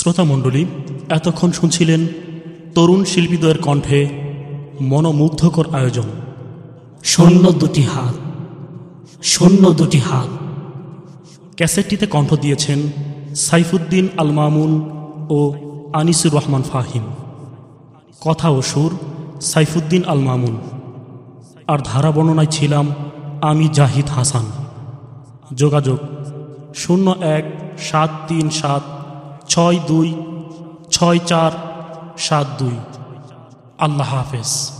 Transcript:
শ্রোতামণ্ডলী এতক্ষণ শুনছিলেন তরুণ শিল্পীদ্বয়ের কণ্ঠে মনোমুগ্ধকর আয়োজন। শূন্য দুটি হাত। শূন্য দুটি হাত। ক্যাসেটটিতে কণ্ঠ দিয়েছেন সাইফুদ্দিন আল মামুন ও আনিসুর রহমান ফাহিম। কথা ও সুর সাইফুদ্দিন আল মামুন আর ধারা বর্ণনায় ছিলাম আমি জাহিদ হাসান। যোগাযোগ শূন্য এক সাত তিন সাত ছয় দুই ছয় চার সাত দুই। আল্লাহ হাফেজ।